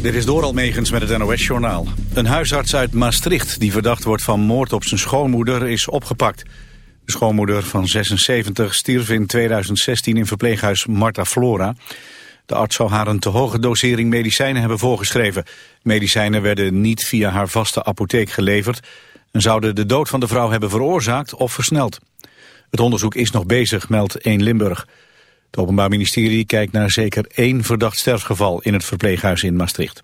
Dit is door Almegens met het NOS-journaal. Een huisarts uit Maastricht die verdacht wordt van moord op zijn schoonmoeder is opgepakt. De schoonmoeder van 76 stierf in 2016 in verpleeghuis Marta Flora. De arts zou haar een te hoge dosering medicijnen hebben voorgeschreven. Medicijnen werden niet via haar vaste apotheek geleverd... en zouden de dood van de vrouw hebben veroorzaakt of versneld. Het onderzoek is nog bezig, meldt 1 Limburg. Het Openbaar Ministerie kijkt naar zeker één verdacht sterfgeval in het verpleeghuis in Maastricht.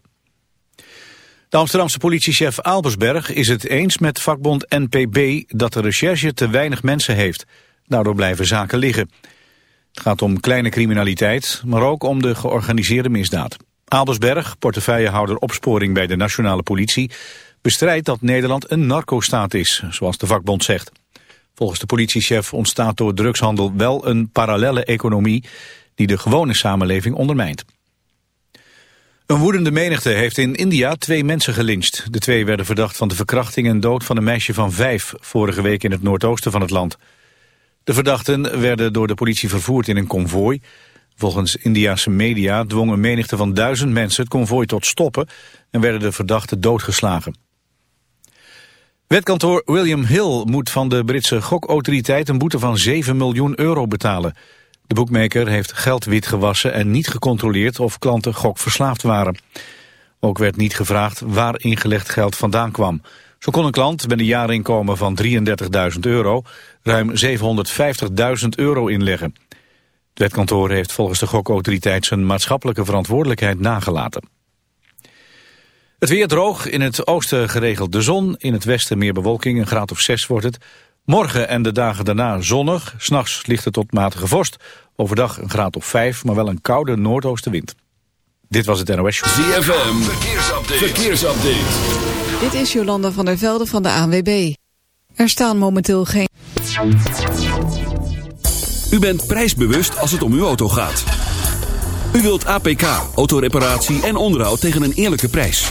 De Amsterdamse politiechef Albersberg is het eens met vakbond NPB dat de recherche te weinig mensen heeft. Daardoor blijven zaken liggen. Het gaat om kleine criminaliteit, maar ook om de georganiseerde misdaad. Albersberg, portefeuillehouder opsporing bij de nationale politie, bestrijdt dat Nederland een narcostaat is, zoals de vakbond zegt. Volgens de politiechef ontstaat door drugshandel wel een parallelle economie die de gewone samenleving ondermijnt. Een woedende menigte heeft in India twee mensen gelyncht. De twee werden verdacht van de verkrachting en dood van een meisje van vijf... vorige week in het noordoosten van het land. De verdachten werden door de politie vervoerd in een konvooi. Volgens Indiase media dwong een menigte van duizend mensen het konvooi tot stoppen... en werden de verdachten doodgeslagen. Wetkantoor William Hill moet van de Britse gokautoriteit een boete van 7 miljoen euro betalen. De boekmaker heeft geld witgewassen en niet gecontroleerd of klanten gokverslaafd waren. Ook werd niet gevraagd waar ingelegd geld vandaan kwam. Zo kon een klant met een jaarinkomen van 33.000 euro ruim 750.000 euro inleggen. Het wetkantoor heeft volgens de gokautoriteit zijn maatschappelijke verantwoordelijkheid nagelaten. Het weer droog, in het oosten geregeld de zon, in het westen meer bewolking, een graad of 6 wordt het. Morgen en de dagen daarna zonnig, s'nachts ligt het tot matige vorst. Overdag een graad of 5, maar wel een koude noordoostenwind. Dit was het NOS Show. ZFM, verkeersupdate. verkeersupdate. Dit is Jolanda van der Velde van de ANWB. Er staan momenteel geen... U bent prijsbewust als het om uw auto gaat. U wilt APK, autoreparatie en onderhoud tegen een eerlijke prijs.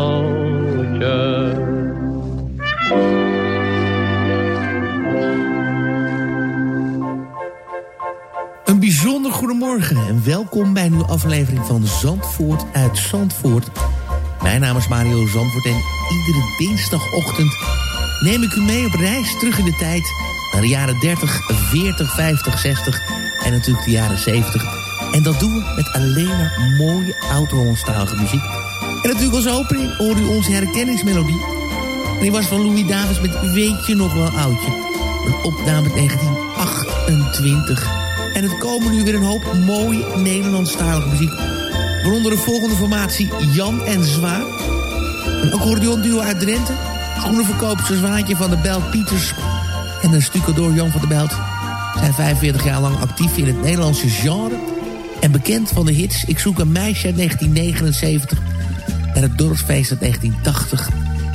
Goedemorgen en welkom bij een nieuwe aflevering van Zandvoort uit Zandvoort. Mijn naam is Mario Zandvoort en iedere dinsdagochtend neem ik u mee op reis terug in de tijd naar de jaren 30, 40, 50, 60 en natuurlijk de jaren 70. En dat doen we met alleen maar mooie oud-Hollandstalige muziek. En natuurlijk als opening hoor u onze herkenningsmelodie. En die was van Louis Davis met Weet je nog wel oudje. Een opname uit 1928. En het komen nu weer een hoop mooie Nederlandstalige muziek. Waaronder de volgende formatie Jan en Zwaan. Een accordeonduo uit Drenthe. Schoenenverkoopster Zwaantje van de Belt Pieters. En de stucadoor Jan van der Belt. Zijn 45 jaar lang actief in het Nederlandse genre. En bekend van de hits Ik zoek een meisje uit 1979. En het dorpsfeest uit 1980.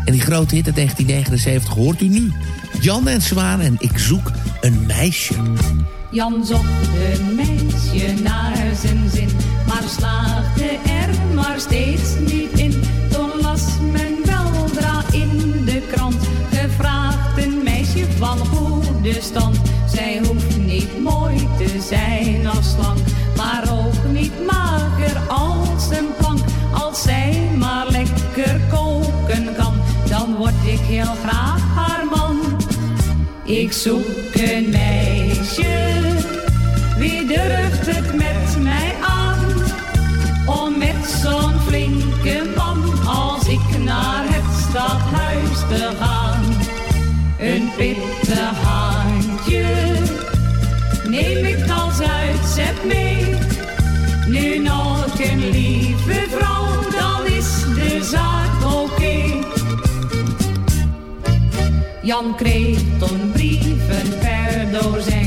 En die grote hit uit 1979 hoort u nu. Jan en Zwaan en Ik zoek een meisje. Jan zocht een meisje naar zijn zin, maar slaagde er maar steeds niet in. Toen las men weldra in de krant, gevraagd een meisje van goede stand. Zij hoeft niet mooi te zijn als slank, maar ook niet mager als een plank. Als zij maar lekker koken kan, dan word ik heel graag haar man. Ik zoek een meisje, Jan kreeg toen brieven per dozijn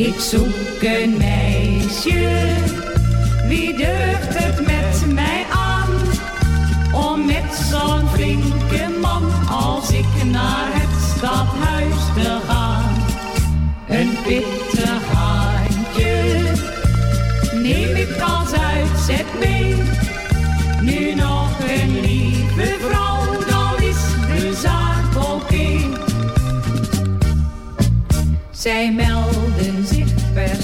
Ik zoek een meisje, wie durft het met mij aan? Om met zo'n flinke man als ik naar het stadhuis te gaan. Een pittig handje, neem ik als uitzet mee. Nu nog een lieve vrouw, dan is de zaak oké. Okay. Zij meldt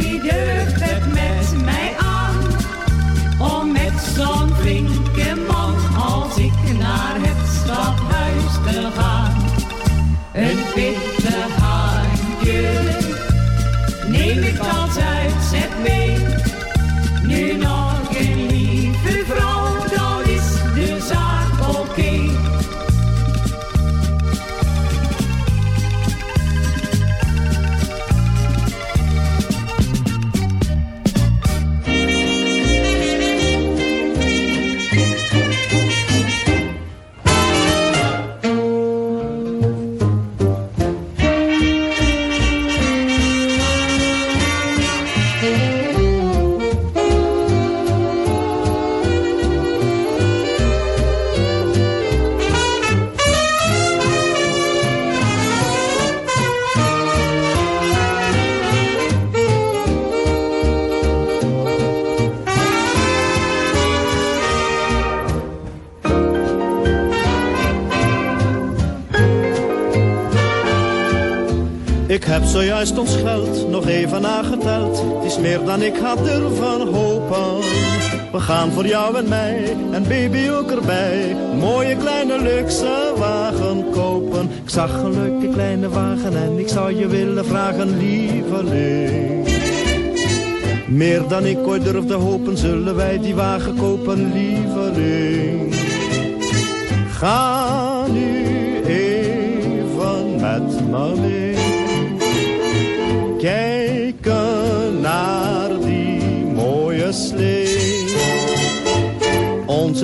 wie durft het met mij aan? Om met zo'n flinke man als ik naar het stadhuis te gaan. Heb zojuist ons geld nog even nageteld. Het is meer dan ik had durven hopen. We gaan voor jou en mij en baby ook erbij. Mooie kleine luxe wagen kopen. Ik zag een leuke kleine wagen en ik zou je willen vragen, lieveling. Meer dan ik ooit durfde hopen, zullen wij die wagen kopen, lieveling. Ga nu even met me mee.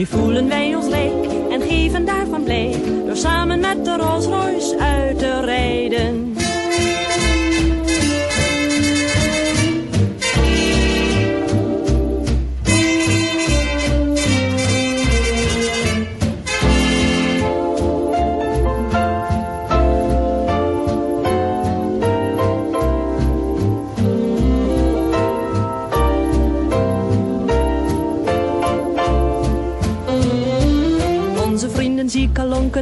Nu voelen wij ons leek en geven daarvan blijk. Door samen met de Rolls Royce uit te rijden.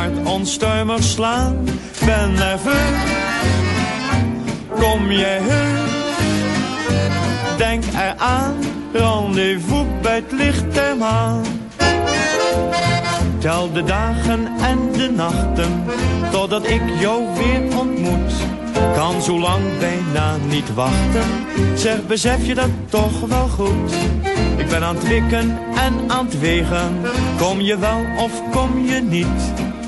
hart onstuimig slaan. Ben nerveus, kom jij heus, denk eraan. Rendezvous bij het licht der maan. Tel de dagen en de nachten, totdat ik jou weer ontmoet. Kan zo lang bijna niet wachten, zeg besef je dat toch wel goed. Ik ben aan het wikken en aan het wegen, kom je wel of kom je niet.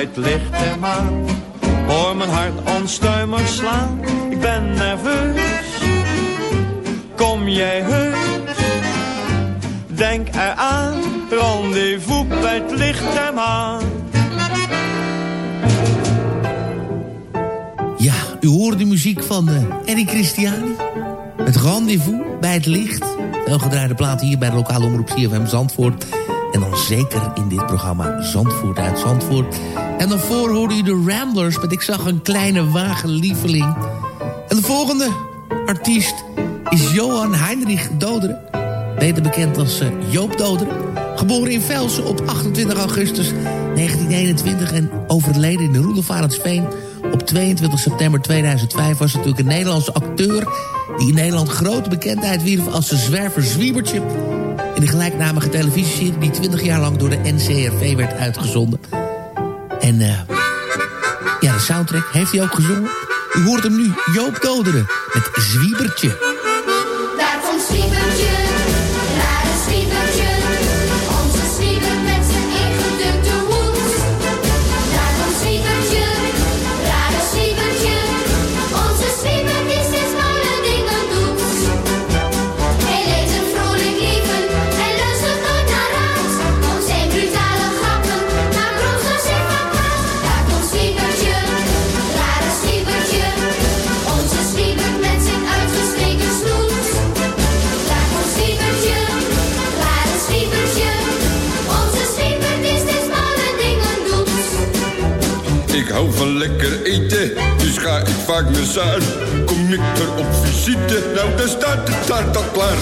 Bij het licht der maan Hoor mijn hart onstuimig slaan, ik ben nerveus. Kom jij heus, denk eraan, rendezvous bij het licht der maan. Ja, u hoort de muziek van uh, Eddie Christiani. Het rendezvous bij het licht. Veel gedraaide platen hier bij de lokale omroep CFM Zandvoort. En dan zeker in dit programma Zandvoort uit Zandvoort. En daarvoor hoorde u de Ramblers met Ik zag een kleine wagenlieveling. En de volgende artiest is Johan Heinrich Doderen. Beter bekend als uh, Joop Doderen. Geboren in Velsen op 28 augustus 1921 en overleden in de Roelofarensveen op 22 september 2005 was natuurlijk een Nederlandse acteur... die in Nederland grote bekendheid wierf als de zwerver Zwiebertje... in de gelijknamige televisieserie die 20 jaar lang door de NCRV werd uitgezonden. En uh, ja, de soundtrack heeft hij ook gezongen. U hoort hem nu, Joop Doderen, met Zwiebertje. Hou van lekker eten, dus ga ik vaak naar Zuid. Kom ik er op visite, nou dan staat de taart al klaar.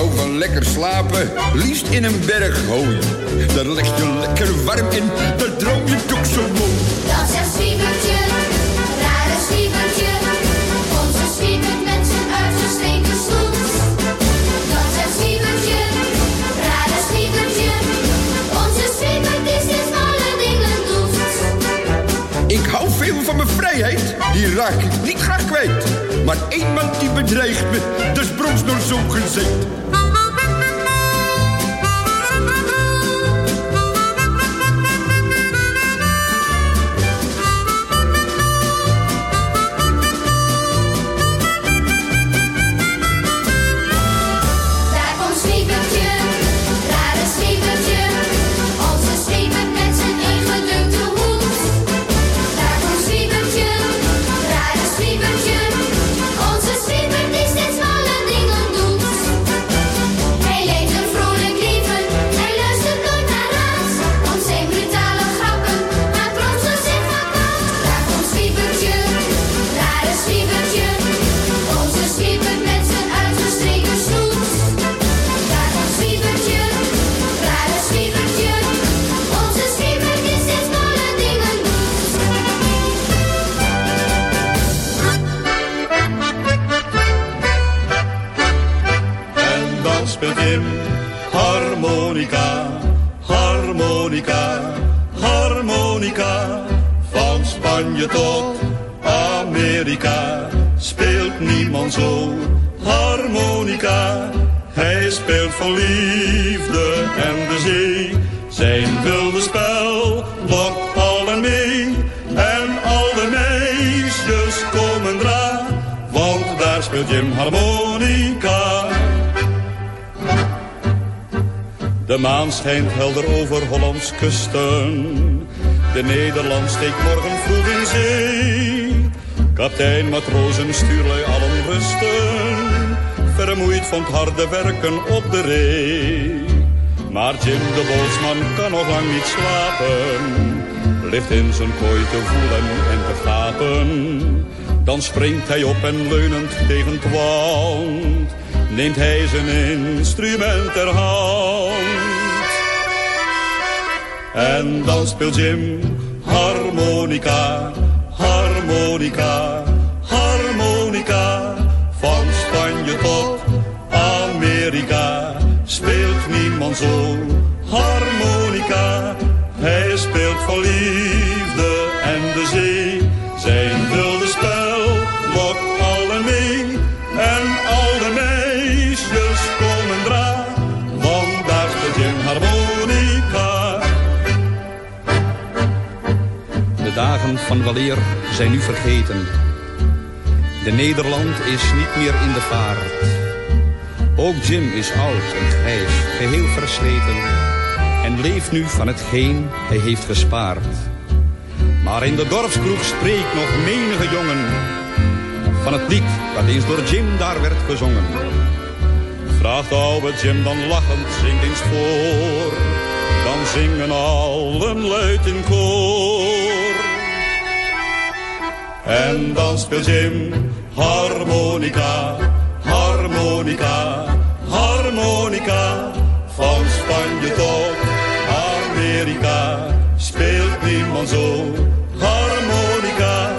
Hou van lekker slapen, liefst in een berg hooi. Daar leg je lekker warm in, daar droom je toch zo mooi. Dat is het Zwiebertje, rare Zwiebertje. Onze Zwiebert met zijn uitgestreken snoet. Dat is het Zwiebertje, rare Zwiebertje. Onze Zwiebert die steeds malle dingen doet. Ik hou veel van mijn vrijheid, die raak ik niet graag kwijt. Maar één man die bedreigt me, dat is bronsnoor zo gezegd. Voor liefde en de zee. Zijn wilde spel lokt allen mee. En al de meisjes komen dra, want daar speelt Jim harmonica. De maan schijnt helder over Hollands kusten. De Nederland steekt morgen vroeg in zee. Kaptein, matrozen, stuurlui allen rusten. Vermoeid van het harde werken op de ree. Maar Jim de bootsman kan nog lang niet slapen. Ligt in zijn kooi te voelen en te gapen. Dan springt hij op en leunend tegen het wand. Neemt hij zijn instrument ter hand. En dan speelt Jim harmonica, harmonica, harmonica. Zo harmonica. Hij speelt voor liefde en de zee. Zijn wilde spel lokt allen mee. En al de meisjes komen dra, want daar speelt Jim harmonica. De dagen van weleer zijn nu vergeten. De Nederland is niet meer in de vaart. Ook Jim is oud en grijs, geheel versleten. En leeft nu van hetgeen hij heeft gespaard. Maar in de dorpskroeg spreekt nog menige jongen. Van het lied dat eens door Jim daar werd gezongen. Vraagt oude Jim dan lachend, zingt eens voor. Dan zingen allen luid in koor. En dan speelt Jim harmonica, harmonica, harmonica. Van Spanje tot Amerika speelt niemand zo harmonica.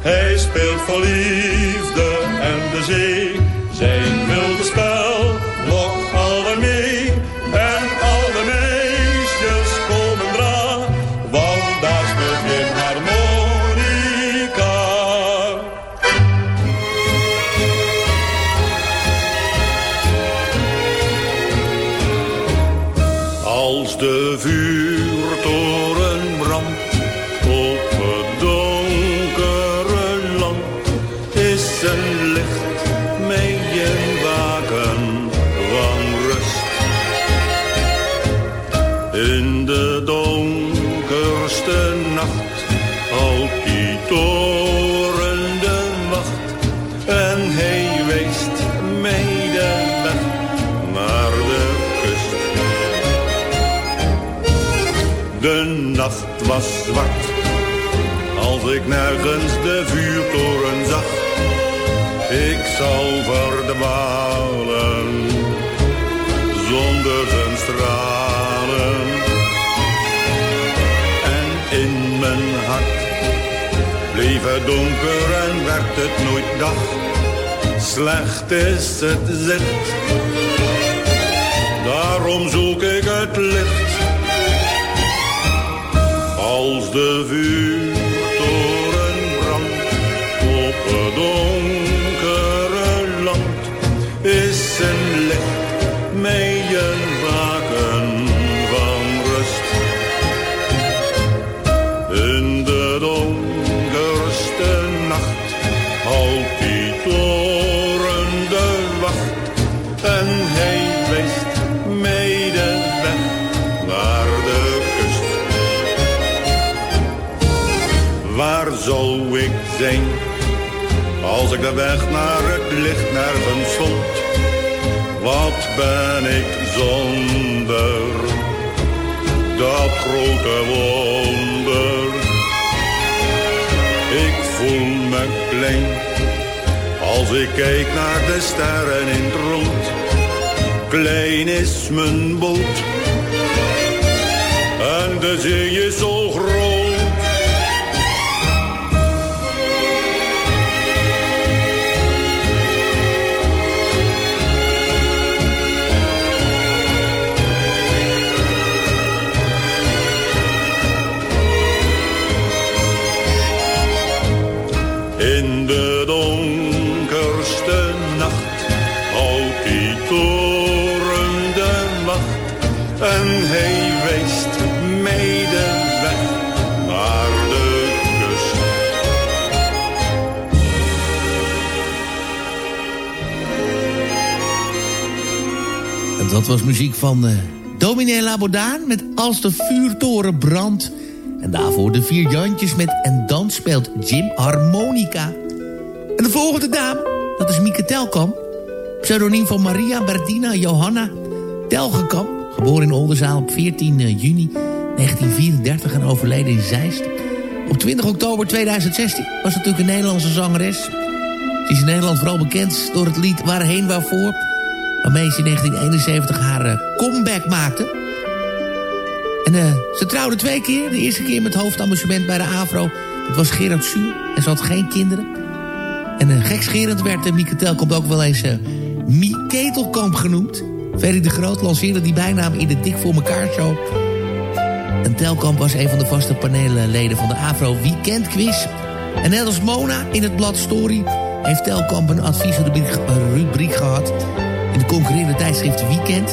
Hij speelt voor liefde en de zee. Zijn wilde spel nergens de vuurtoren zag. Ik zou verdwalen, zonder zijn stralen. En in mijn hart bleef het donker en werd het nooit dag. Slecht is het zit, daarom zoek ik het licht. Als de vuurtoren als ik de weg naar het licht nergens vond? Wat ben ik zonder dat grote wonder? Ik voel me klein als ik kijk naar de sterren in het rond. Klein is mijn boot en de zee is zo groot. Dat was muziek van eh Dominee Labodaan met Als de vuurtoren brandt. En daarvoor de vier Jantjes met En dan speelt Jim harmonica. En de volgende dame, dat is Mieke Telkamp. Pseudoniem van Maria Bertina Johanna Telgenkamp. Geboren in Oldenzaal op 14 juni 1934 en overleden in Zeist. Op 20 oktober 2016 was natuurlijk een Nederlandse zangeres. Ze is in Nederland vooral bekend door het lied Waarheen Waarvoor... waarmee ze in 1971 haar eh, comeback maakte. En eh, ze trouwde twee keer. De eerste keer met hoofdamusement bij de AVRO. Dat was Gerard Suur en ze had geen kinderen. En uh, gekscherend werd uh, Mieke Telkamp ook wel eens uh, Mie Ketelkamp genoemd. Ferry de Groot lanceerde die bijnaam in de Dik voor elkaar show. En Telkamp was een van de vaste paneelleden van de AVRO Weekend Quiz. En net als Mona in het blad Story... heeft Telkamp een adviesrubriek rubriek gehad... in de concurrerende tijdschrift Weekend...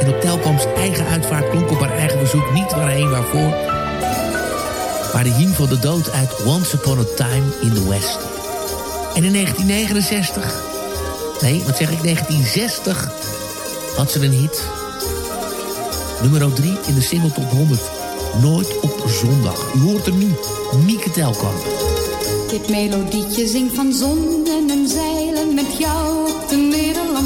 En op Telkamps eigen uitvaart klonk op haar eigen bezoek niet waarheen waarvoor. Maar de hymn van de dood uit Once Upon a Time in the West. En in 1969, nee, wat zeg ik, 1960 had ze een hit. Nummer 3 in de single top 100. Nooit op zondag. U hoort er nu, Mieke Telkamp. Dit melodietje zingt van zonden en zeilen met jou op de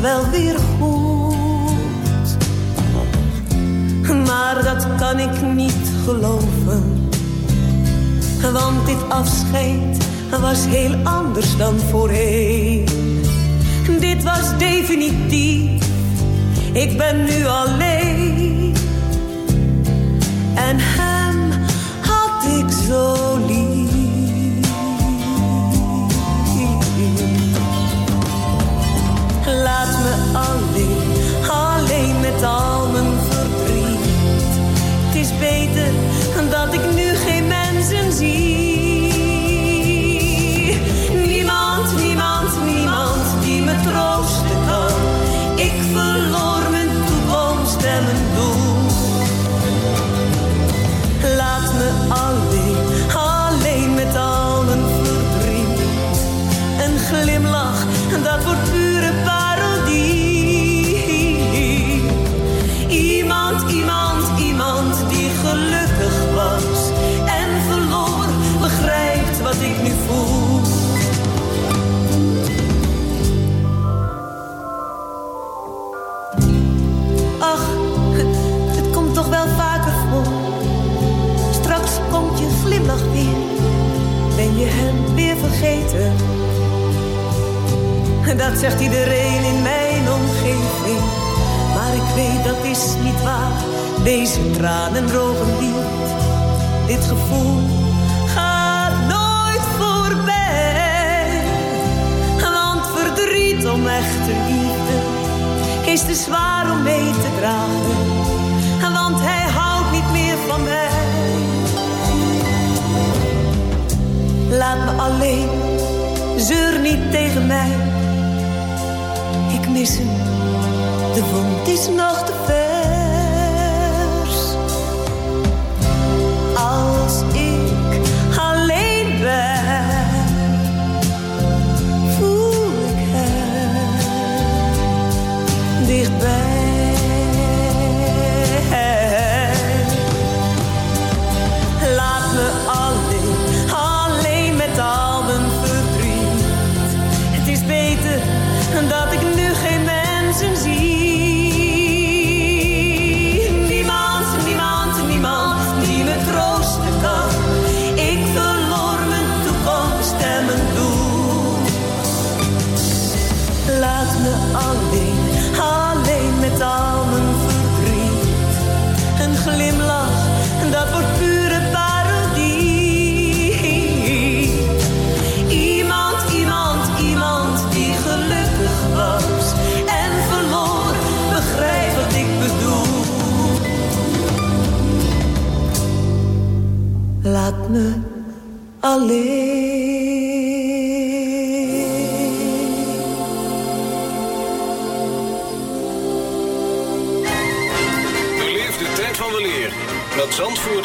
wel weer goed. Maar dat kan ik niet geloven. Want dit afscheid was heel anders dan voorheen. Dit was definitief, ik ben nu alleen. En hem had ik zo Laat me alleen, alleen met al mijn verdriet. Het is beter dat ik nu geen mensen zie. Me alleen, alleen met al mijn verdriet. Een glimlach, dat wordt pure parodie. Iemand, iemand, iemand die gelukkig was en verloor, begrijp wat ik bedoel. Laat me alleen.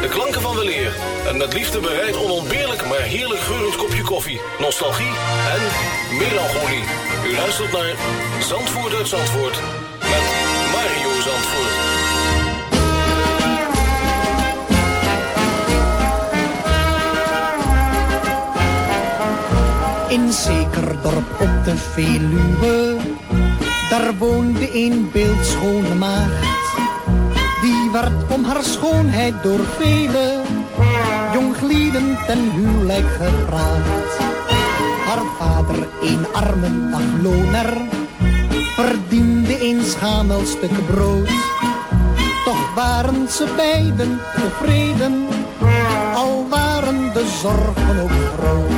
De klanken van weleer en met liefde bereid onontbeerlijk maar heerlijk geurend kopje koffie, nostalgie en melancholie. U luistert naar Zandvoort uit Zandvoort met Mario Zandvoort. In zeker dorp op de Veluwe, daar woonde een beeldschone maagd. Om haar schoonheid door vele jonglieden ten huwelijk gevraagd. Haar vader, een arme dagloner, verdiende een schamel stuk brood. Toch waren ze beiden tevreden, al waren de zorgen ook groot.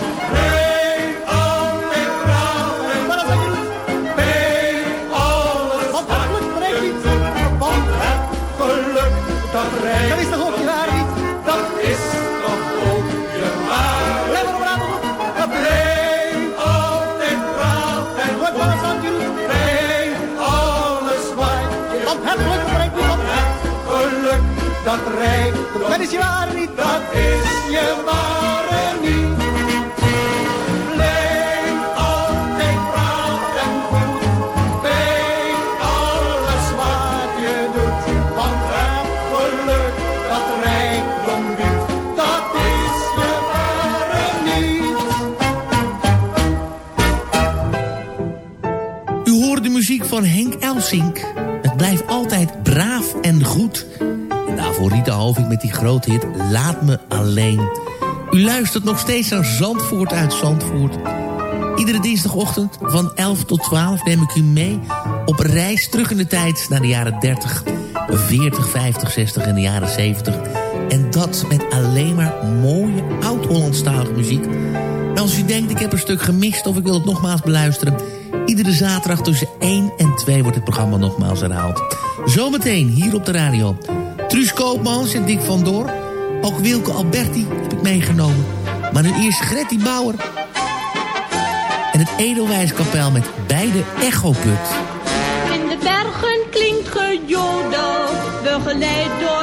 Dat rijdt. Dat is je waar niet, dat is je ware Hoving met die grote hit Laat me alleen. U luistert nog steeds naar Zandvoort uit Zandvoort. Iedere dinsdagochtend van 11 tot 12 neem ik u mee op reis terug in de tijd naar de jaren 30, 40, 50, 60 en de jaren 70. En dat met alleen maar mooie oud-Hollandstalige muziek. Nou, als u denkt, ik heb een stuk gemist of ik wil het nogmaals beluisteren... iedere zaterdag tussen 1 en 2 wordt het programma nogmaals herhaald. Zometeen hier op de radio. Truus Koopmans en Dick van Door. Ook Wilke Alberti heb ik meegenomen. Maar nu eerst Gretty Bauer. En het Edelwijskapel met beide echoput. In de bergen klinkt gejodel, begeleid door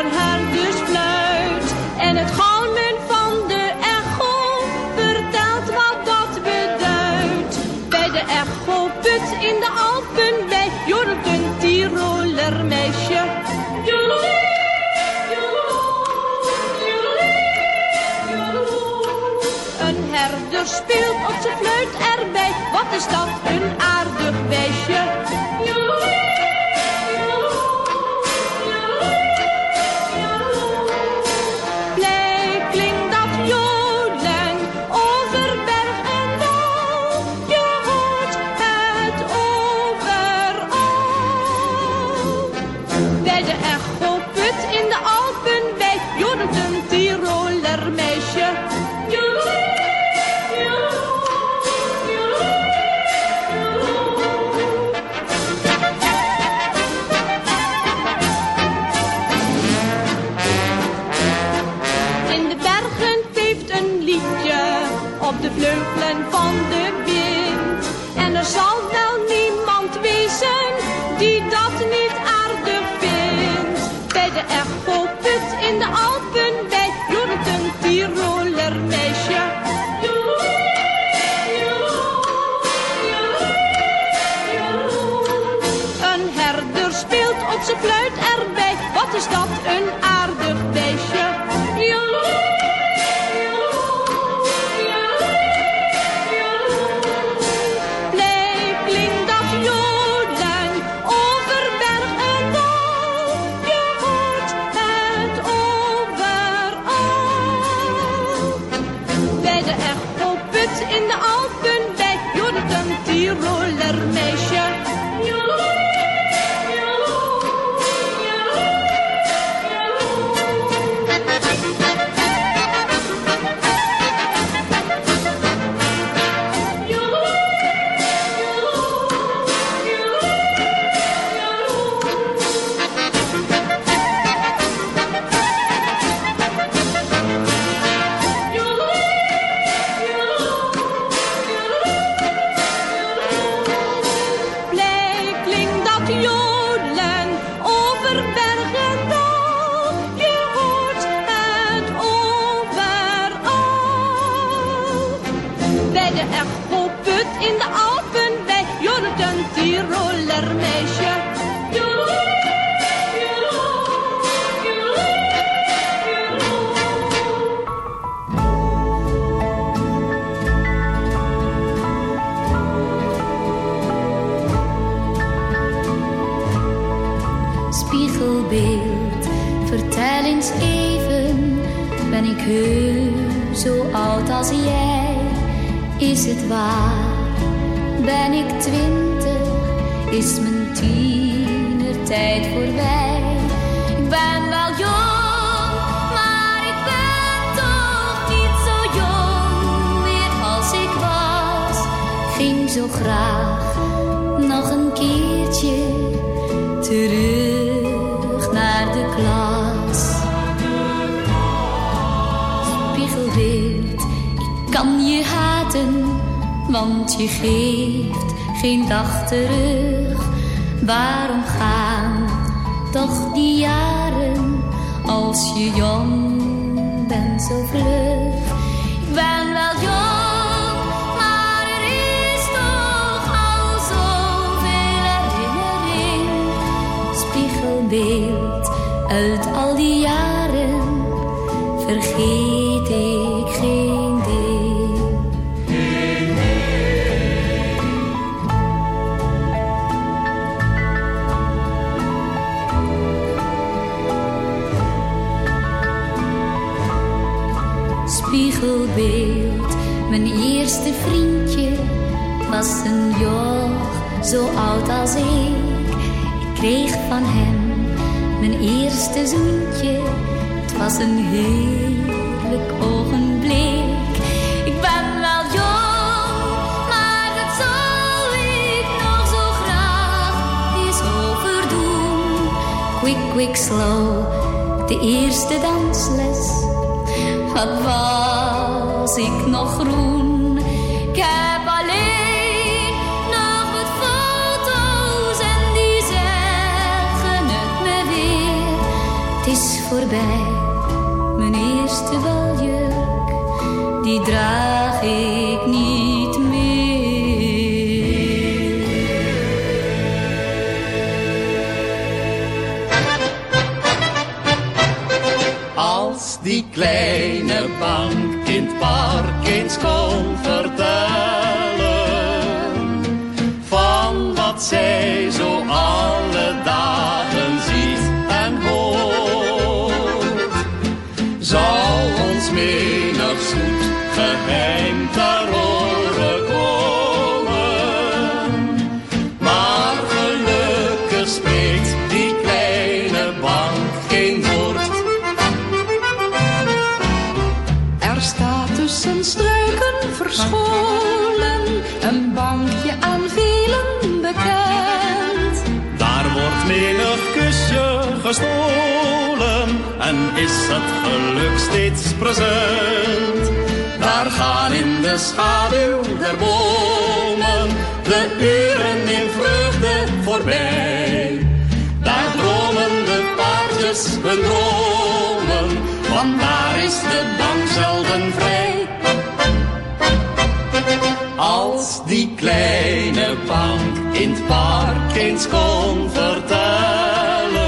speelt op zijn fluit erbij. Wat is dat, een aardig beestje? Je haten, want je geeft geen dag terug. Waarom gaan toch die jaren als je jong bent zo vlug? Ik ben wel jong, uit al die jaren vergeet ik zo oud als ik. Ik kreeg van hem mijn eerste zoentje. Het was een heerlijk ogenblik. Ik ben wel jong, maar dat zal ik nog zo graag eens overdoen. Quick, quick, slow, de eerste dansles. Wat was ik nog groen? Voorbij, mijn eerste baljurk, die draag ik niet meer. Als die kleine bank steeds present. Daar gaan in de schaduw der bomen de uren in vreugde voorbij. Daar dromen de paardjes hun dromen, want daar is de bank zelden vrij. Als die kleine bank in het park eens kon vertellen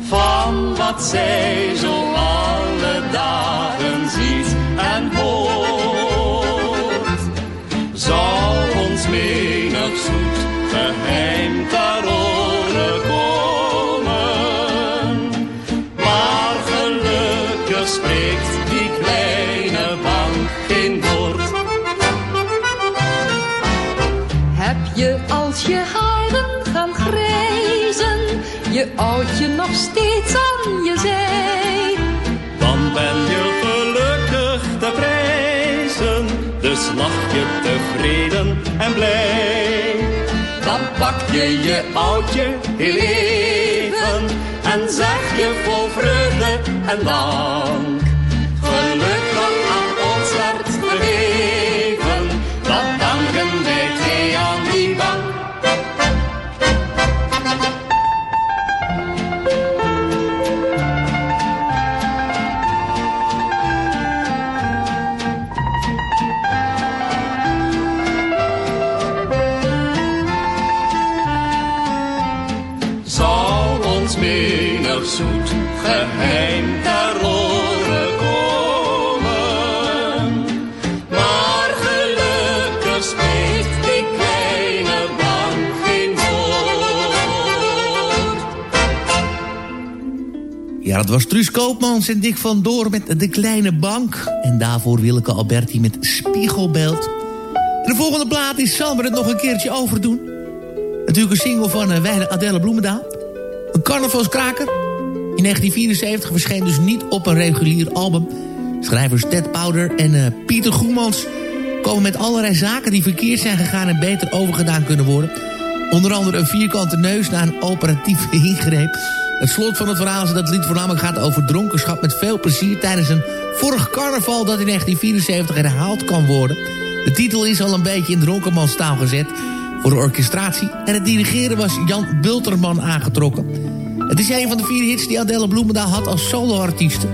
van wat zij zo je tevreden en blij. Dan pak je je oudje heel even en zeg je vol vreugde en dank. Dat was Truus Koopmans en Dick van Door met De Kleine Bank. En daarvoor Willeke Alberti met Spiegelbeeld. De volgende plaat is Zal we het nog een keertje overdoen. Natuurlijk een single van uh, Weile Adelle Bloemendaal. Een carnavalskraker. In 1974 verscheen dus niet op een regulier album. Schrijvers Ted Powder en uh, Pieter Goemans komen met allerlei zaken die verkeerd zijn gegaan en beter overgedaan kunnen worden. Onder andere een vierkante neus na een operatieve ingreep. Het slot van het verhaal is dat lied voornamelijk gaat over dronkenschap met veel plezier tijdens een vorig carnaval dat in 1974 herhaald kan worden. De titel is al een beetje in dronkenmanstaal gezet voor de orchestratie en het dirigeren was Jan Bulterman aangetrokken. Het is een van de vier hits die Adele Bloemendaal had als soloartieste.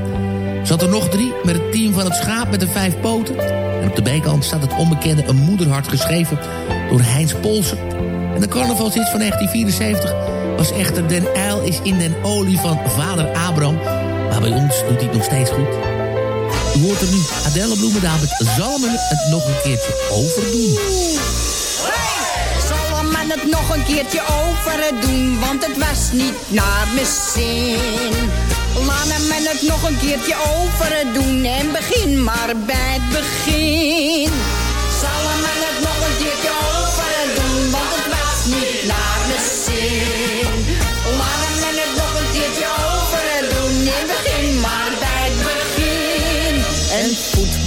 Ze er nog drie met het team van het schaap met de vijf poten. En op de bijkant staat het onbekende Een Moederhart geschreven door Heinz Polsen. En de carnavalshit van 1974 was echter Den Eil is in den olie van vader Abraham. Maar bij ons doet hij het nog steeds goed. U hoort er nu Adele Bloemendaal met Zal me het nog een keertje overdoen. Zal men het nog een keertje over doen, want het was niet naar mijn zin. Laat men het nog een keertje over doen en begin maar bij het begin.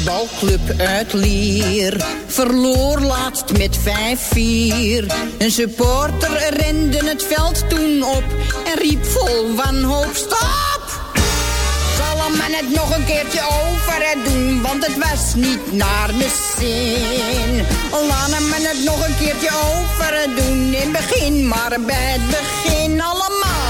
Voetbalclub uit Lier verloor laatst met 5-4. Een supporter rende het veld toen op en riep vol wanhoop stop! Zal men het nog een keertje over doen, want het was niet naar mijn zin. Laat men het nog een keertje over doen, in begin maar bij het begin allemaal.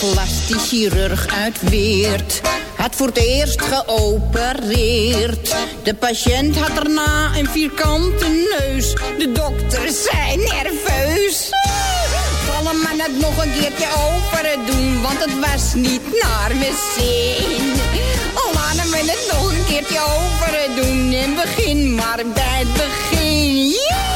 Plastisch chirurg uit Weert had voor het eerst geopereerd. De patiënt had daarna een vierkante neus. De dokter zei nerveus. Vallen men het nog een keertje over doen, want het was niet naar mijn zin. Laten we het nog een keertje over doen en begin maar bij het begin.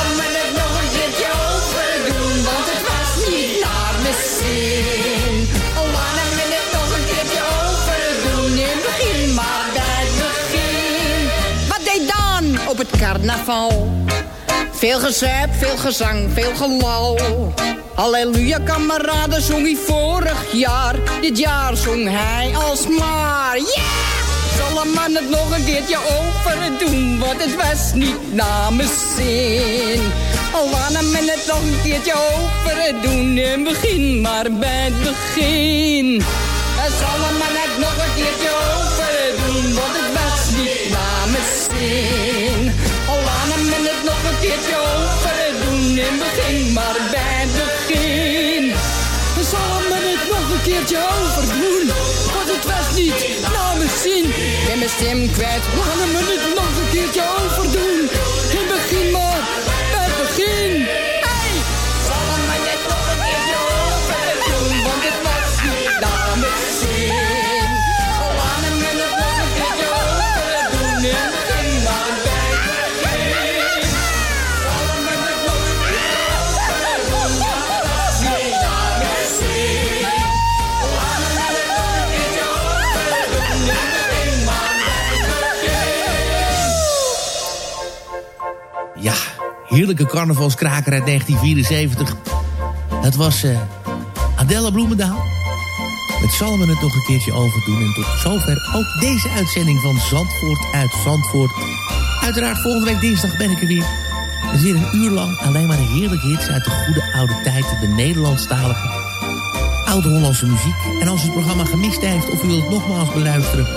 het carnaval? Veel gezuip, veel gezang, veel gelal. Halleluja, kameraden, zong hij vorig jaar. Dit jaar zong hij alsmaar. Yeah! Zal een man het nog een keertje over doen, want het was niet mijn zin. Al laat men het nog een keertje over doen en begin maar bij het begin. Zal een man het nog een keertje over doen, want het was niet mijn zin. Keertje over doen en begin maar bij het begin. Zal men het nog een keertje over doen, want het was niet stem kwijt. Laten we het nog een keertje overdoen. En begin maar bij het begin. Heerlijke carnavalskraker uit 1974. Het was eh Adelle Bloemendaal. Met we het nog een keertje overdoen. En tot zover ook deze uitzending van Zandvoort uit Zandvoort. Uiteraard volgende week dinsdag ben ik er weer. Het is weer een uur lang alleen maar heerlijke hits uit de goede oude tijd. De Nederlandstalige oud-Hollandse muziek. En als u het programma gemist heeft of u wilt het nogmaals beluisteren...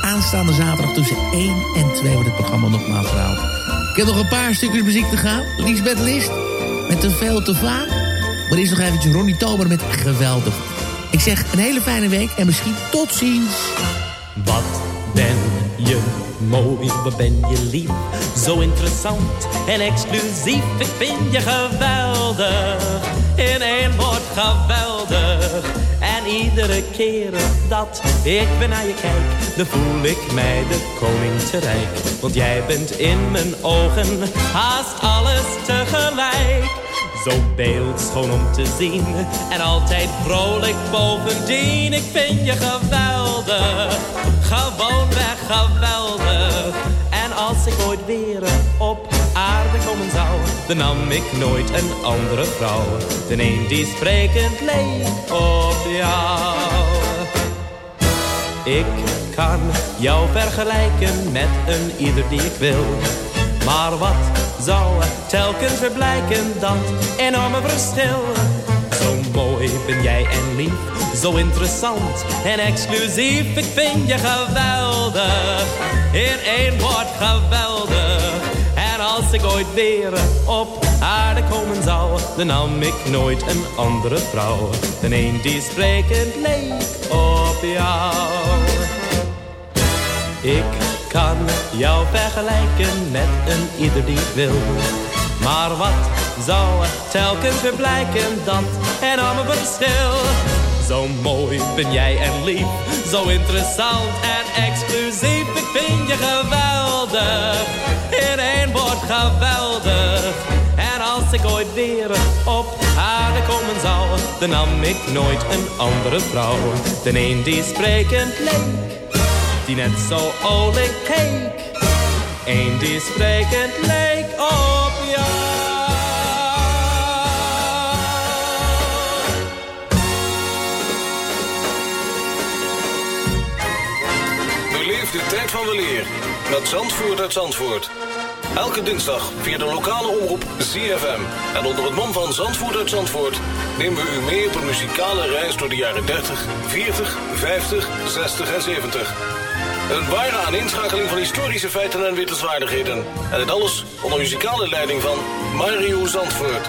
aanstaande zaterdag tussen 1 en 2 wordt het programma nogmaals herhaald. Ik heb nog een paar stukjes muziek te gaan. Lisbeth List met te veel te vaak. Maar eerst nog eventjes Ronnie Tober met Geweldig. Ik zeg een hele fijne week en misschien tot ziens. Wat ben je mooi, wat ben je lief, zo interessant en exclusief. Ik vind je geweldig, in één woord geweldig. En iedere keer dat ik weer naar je kijk, dan voel ik mij de koning te rijk. Want jij bent in mijn ogen haast alles tegelijk. Zo beeldschoon om te zien en altijd vrolijk bovendien. Ik vind je geweldig, gewoonweg geweldig. En als ik ooit weer op aarde komen zou, dan nam ik nooit een andere vrouw. Dan een die sprekend leek op jou. Ik kan jou vergelijken met een ieder die ik wil. Maar wat zou telkens weer blijken, dat enorme verschil. Zo mooi ben jij en lief, zo interessant en exclusief. Ik vind je geweldig, in één woord geweldig. En als ik ooit weer op aarde komen zou, dan nam ik nooit een andere vrouw. Dan een die sprekend leek op Ik kan jou vergelijken met een ieder die wil. Maar wat zou er telkens weer blijken, dat enorme verschil. Zo mooi ben jij en lief, zo interessant en exclusief. Ik vind je geweldig, in één woord geweldig. Als ik ooit weer op aarde komen zou, dan nam ik nooit een andere vrouw. Dan een die sprekend leek die net zo olijk keek. Eén die sprekend leek op jou. Beleef de tijd van weleer met Zandvoort uit Zandvoort. Elke dinsdag via de lokale omroep ZFM. En onder het mom van Zandvoort uit Zandvoort... nemen we u mee op een muzikale reis door de jaren 30, 40, 50, 60 en 70. Een ware aaninschakeling van historische feiten en wittelswaardigheden. En dit alles onder muzikale leiding van Mario Zandvoort.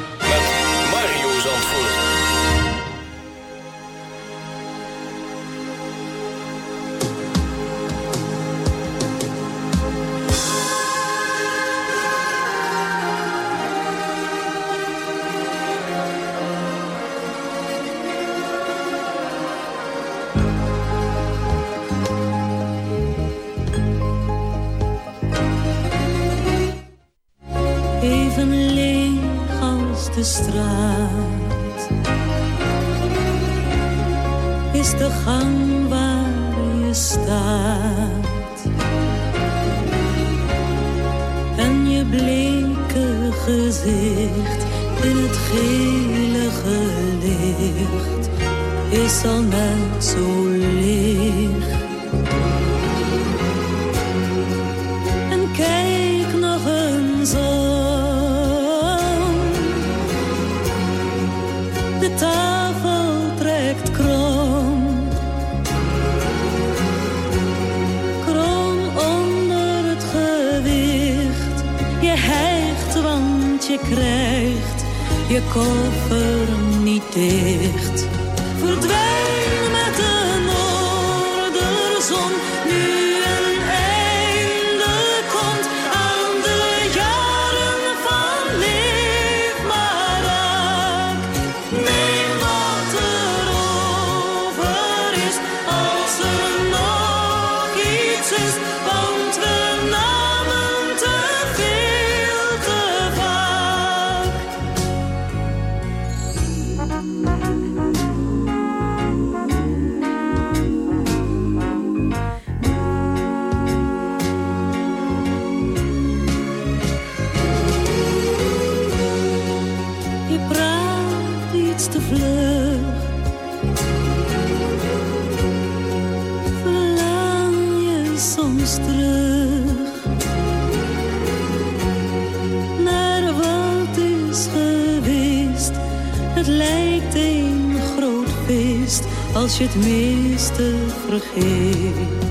straat is de gang waar je staat en je bleke gezicht in het gelige licht is al net zo licht. En kijk nog eens op. krijgt je koffer niet dicht. Het lijkt een groot feest als je het meeste vergeet.